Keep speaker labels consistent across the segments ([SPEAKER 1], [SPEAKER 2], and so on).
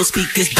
[SPEAKER 1] your speakers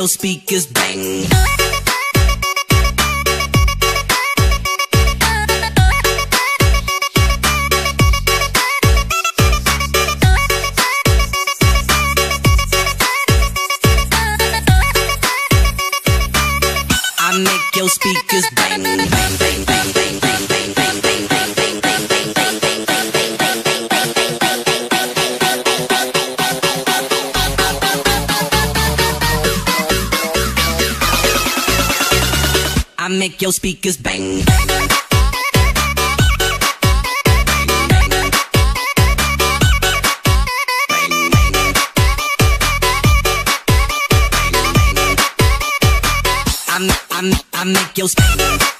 [SPEAKER 1] your speakers bang. I make your speakers bang, bang, bang, bang, bang, bang, bang, bang. make your speakers bang. I'm, I'm, I make your speakers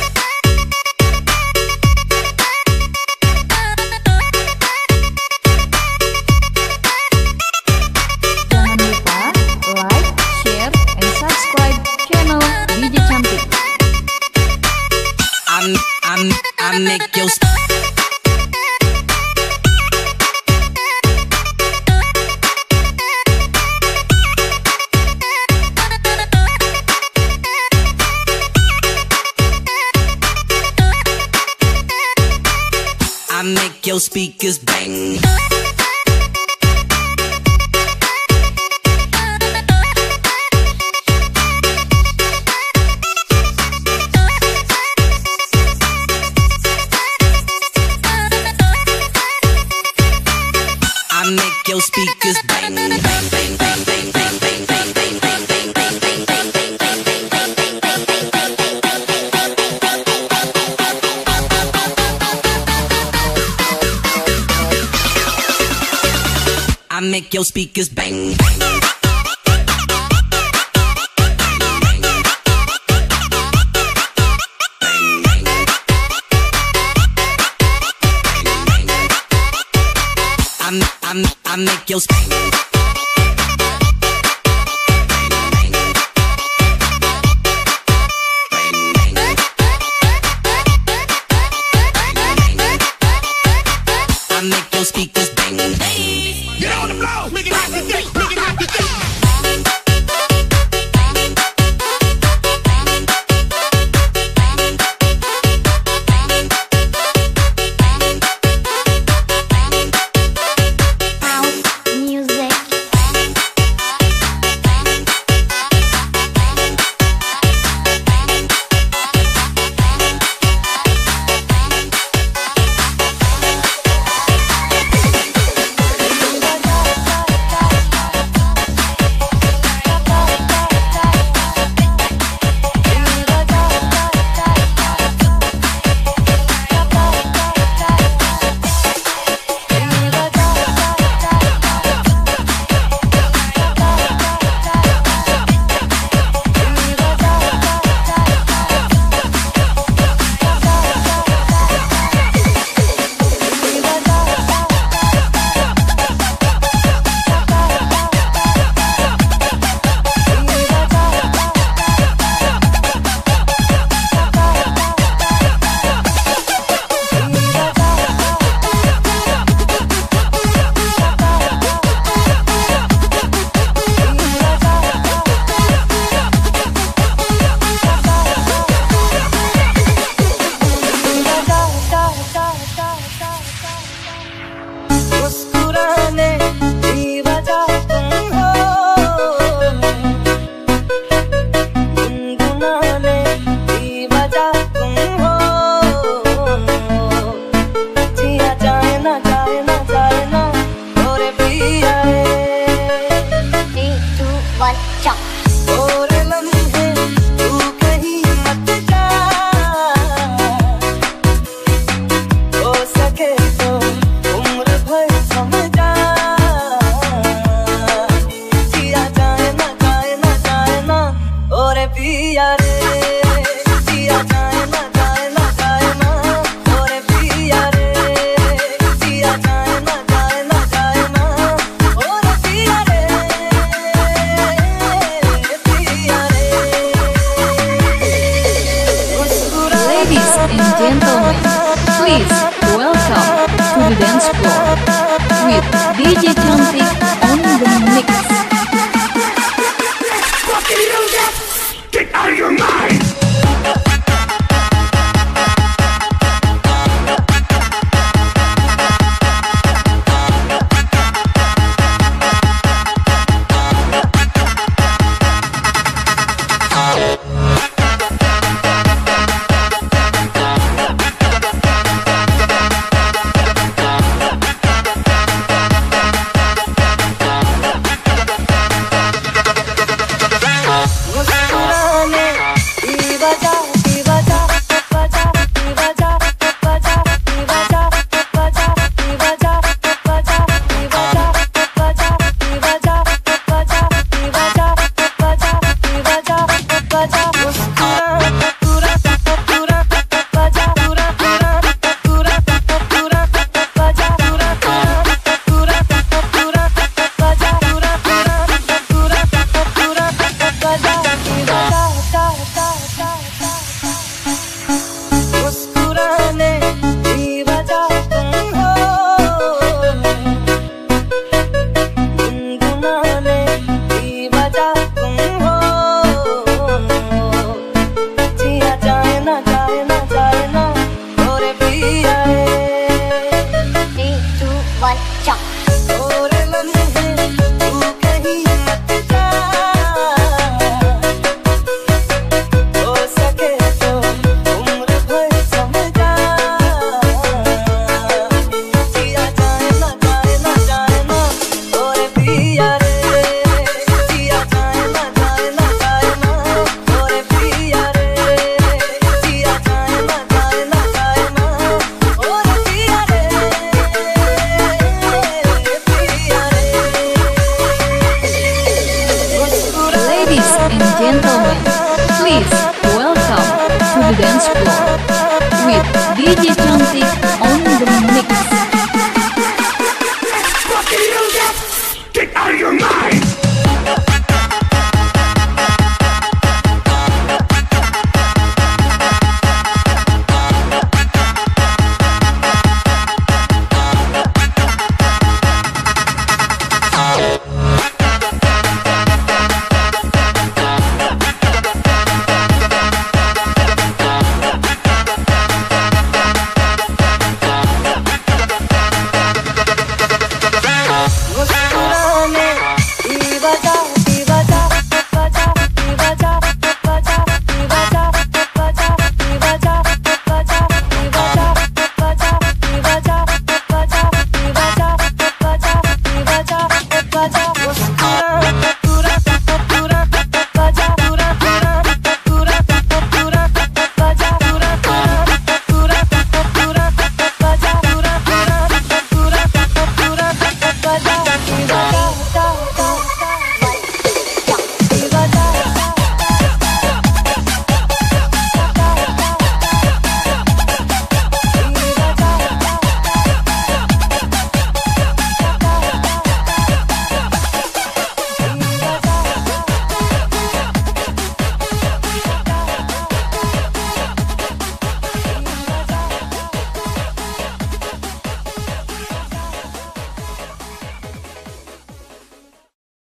[SPEAKER 1] speakers bang. I make your speakers bang, bang, bang, bang, bang. make your speakers bang. I, I make your
[SPEAKER 2] 关照。Please welcome to the dance floor with DJ Cantik on the mix.